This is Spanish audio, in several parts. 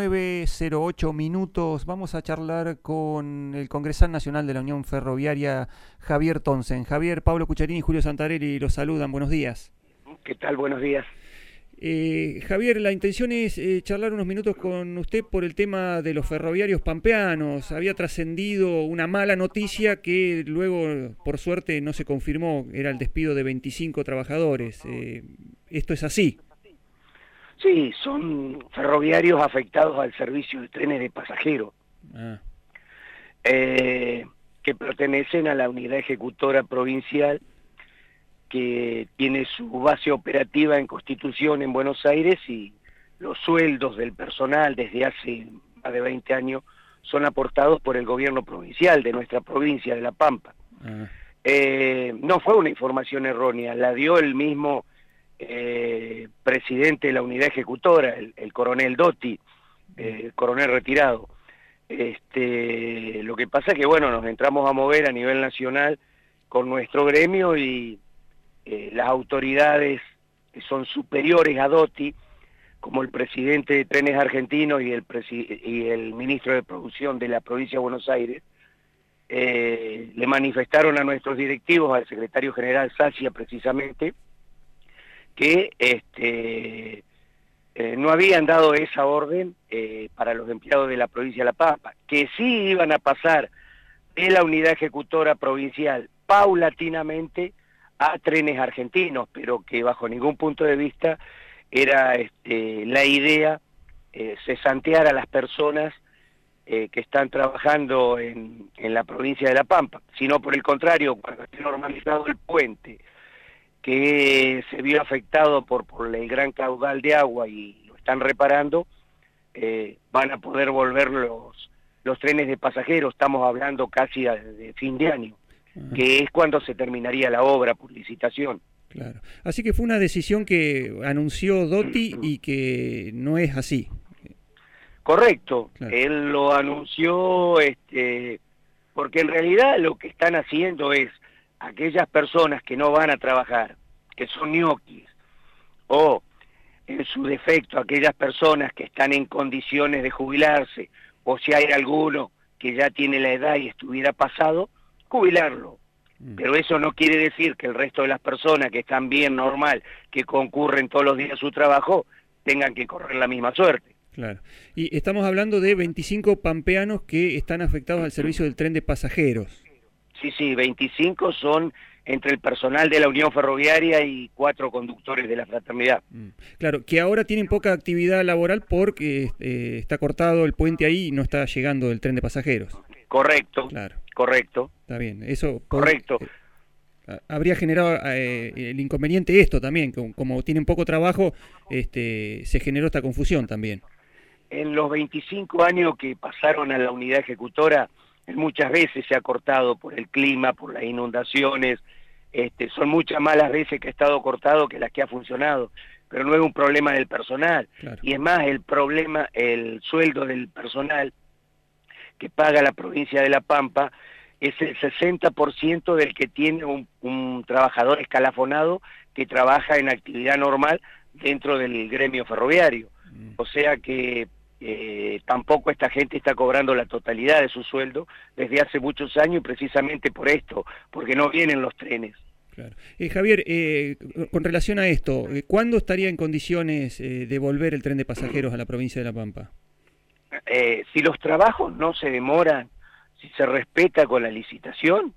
9.08 minutos. Vamos a charlar con el Congresal Nacional de la Unión Ferroviaria, Javier Tonsen. Javier, Pablo Cucharini y Julio Santarelli los saludan. Buenos días. ¿Qué tal? Buenos días. Eh, Javier, la intención es eh, charlar unos minutos con usted por el tema de los ferroviarios pampeanos. Había trascendido una mala noticia que luego, por suerte, no se confirmó. Era el despido de 25 trabajadores. Eh, ¿Esto es así? Sí, son ferroviarios afectados al servicio de trenes de pasajeros, ah. eh, que pertenecen a la unidad ejecutora provincial que tiene su base operativa en Constitución en Buenos Aires y los sueldos del personal desde hace más de 20 años son aportados por el gobierno provincial de nuestra provincia de La Pampa. Ah. Eh, no fue una información errónea, la dio el mismo eh, presidente de la unidad ejecutora, el, coronel Dotti, eh, el coronel retirado. Este, lo que pasa es que, bueno, nos entramos a mover a nivel nacional con nuestro gremio y eh, las autoridades que son superiores a Dotti, como el presidente de Trenes Argentinos y el, ministro de Producción de la provincia de Buenos Aires, le manifestaron a nuestros directivos, al secretario general Sacia precisamente, que este, eh, no habían dado esa orden eh, para los empleados de la provincia de La Pampa, que sí iban a pasar de la unidad ejecutora provincial paulatinamente a trenes argentinos, pero que bajo ningún punto de vista era este, la idea eh, cesantear a las personas eh, que están trabajando en, en la provincia de La Pampa, sino por el contrario, cuando esté normalizado el puente, que se vio afectado por, por el gran caudal de agua y lo están reparando, eh, van a poder volver los, los trenes de pasajeros, estamos hablando casi de fin de año, que es cuando se terminaría la obra por licitación. Claro. Así que fue una decisión que anunció Dotti y que no es así. Correcto, él lo anunció este, porque en realidad lo que están haciendo es aquellas personas que no van a trabajar, que son ñoquis, o en su defecto aquellas personas que están en condiciones de jubilarse, o si hay alguno que ya tiene la edad y estuviera pasado, jubilarlo. Mm. Pero eso no quiere decir que el resto de las personas que están bien, normal, que concurren todos los días a su trabajo, tengan que correr la misma suerte. Claro. Y estamos hablando de 25 pampeanos que están afectados al servicio del tren de pasajeros. Sí, sí, 25 son entre el personal de la Unión Ferroviaria y cuatro conductores de la fraternidad. Mm. Claro, que ahora tienen poca actividad laboral porque eh, está cortado el puente ahí y no está llegando el tren de pasajeros. Correcto, claro. correcto. Está bien, eso... Correcto. Eh, habría generado eh, el inconveniente esto también, como, como, tienen poco trabajo, este, se generó esta confusión también. En los 25 años que pasaron a la unidad ejecutora, muchas veces se ha cortado por el clima, por las inundaciones, este, son muchas malas veces que ha estado cortado que las que ha funcionado, pero no es un problema del personal. Y es más, el problema, el sueldo del personal que paga la provincia de La Pampa es el 60% del que tiene un, un trabajador escalafonado que trabaja en actividad normal dentro del gremio ferroviario. Mm. O sea que eh, tampoco esta gente está cobrando la totalidad de su sueldo desde hace muchos años y precisamente por esto, porque no vienen los trenes. Claro. Eh, Javier, eh, con relación a esto, ¿cuándo estaría en condiciones de volver el tren de pasajeros a la provincia de La Pampa? si los trabajos no se demoran, si se respeta con la licitación,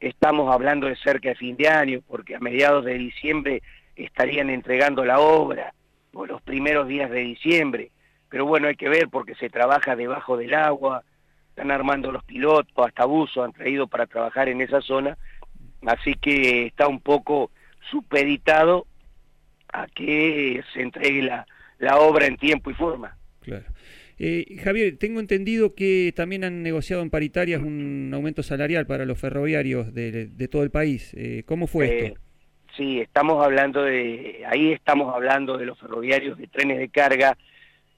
estamos hablando de cerca de fin de año, porque a mediados de diciembre estarían entregando la obra, o los primeros días de diciembre pero bueno, hay que ver porque se trabaja debajo del agua, están armando los pilotos, hasta buzo han traído para trabajar en esa zona, así que está un poco supeditado a que se entregue la, la obra en tiempo y forma. Claro. Eh, Javier, tengo entendido que también han negociado en paritarias un aumento salarial para los ferroviarios de, de todo el país. Eh, ¿Cómo fue eh, esto? Sí, estamos hablando de, ahí estamos hablando de los ferroviarios de trenes de carga,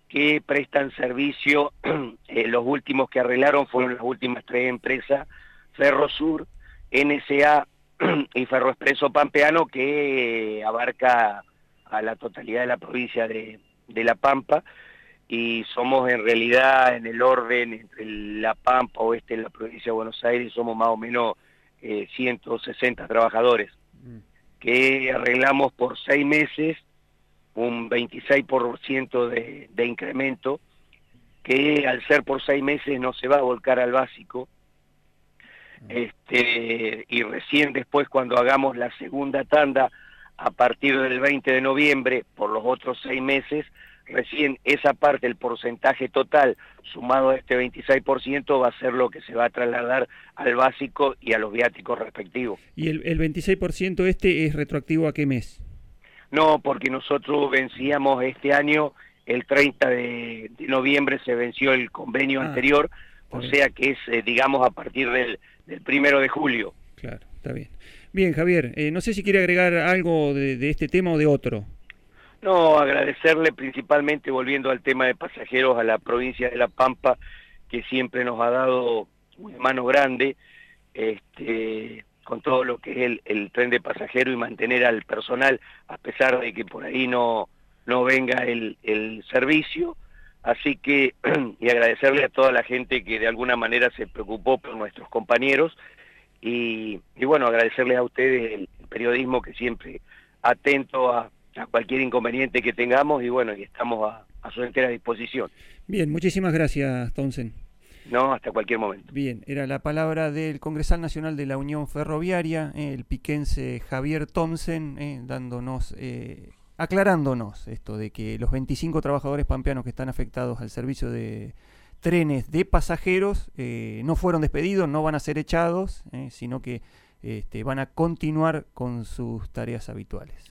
que prestan servicio, eh, los últimos que arreglaron fueron las últimas tres empresas, Ferrosur, NSA y Ferroexpreso Pampeano, que abarca a la totalidad de la provincia de, La Pampa. y somos en realidad en el orden entre La Pampa, oeste de la provincia de Buenos Aires, somos más o menos 160 eh, trabajadores, mm. que arreglamos por seis meses un 26% de, de incremento, que al ser por seis meses no se va a volcar al básico, este, y recién después cuando hagamos la segunda tanda, a partir del 20 de noviembre, por los otros seis meses, recién esa parte, el porcentaje total sumado a este 26% va a ser lo que se va a trasladar al básico y a los viáticos respectivos. ¿Y el, el 26% este es retroactivo a qué mes? No, porque nosotros vencíamos este año, el 30 de, noviembre se venció el convenio ah, anterior, o sea que es, eh, digamos, a partir del, del primero de julio. Claro, está bien. Bien, Javier, eh, no sé si quiere agregar algo de este tema o de otro. No, agradecerle principalmente, volviendo al tema de pasajeros, a la provincia de La Pampa, que siempre nos ha dado una mano grande este, con todo lo que es el, tren de pasajeros y mantener al personal, a pesar de que por ahí no, no venga el, servicio. Así que, y agradecerle a toda la gente que de alguna manera se preocupó por nuestros compañeros, y, y bueno, agradecerles a ustedes el periodismo que siempre atento a a cualquier inconveniente que tengamos y bueno, y estamos a, su entera disposición. Bien, muchísimas gracias, Thompson. No, hasta cualquier momento. Bien, era la palabra del Congresal Nacional de la Unión Ferroviaria, eh, el piquense Javier Thompson, eh, dándonos, eh, aclarándonos esto de que los 25 trabajadores pampeanos que están afectados al servicio de trenes de pasajeros no fueron despedidos, no van a ser echados, sino que este, van a continuar con sus tareas habituales.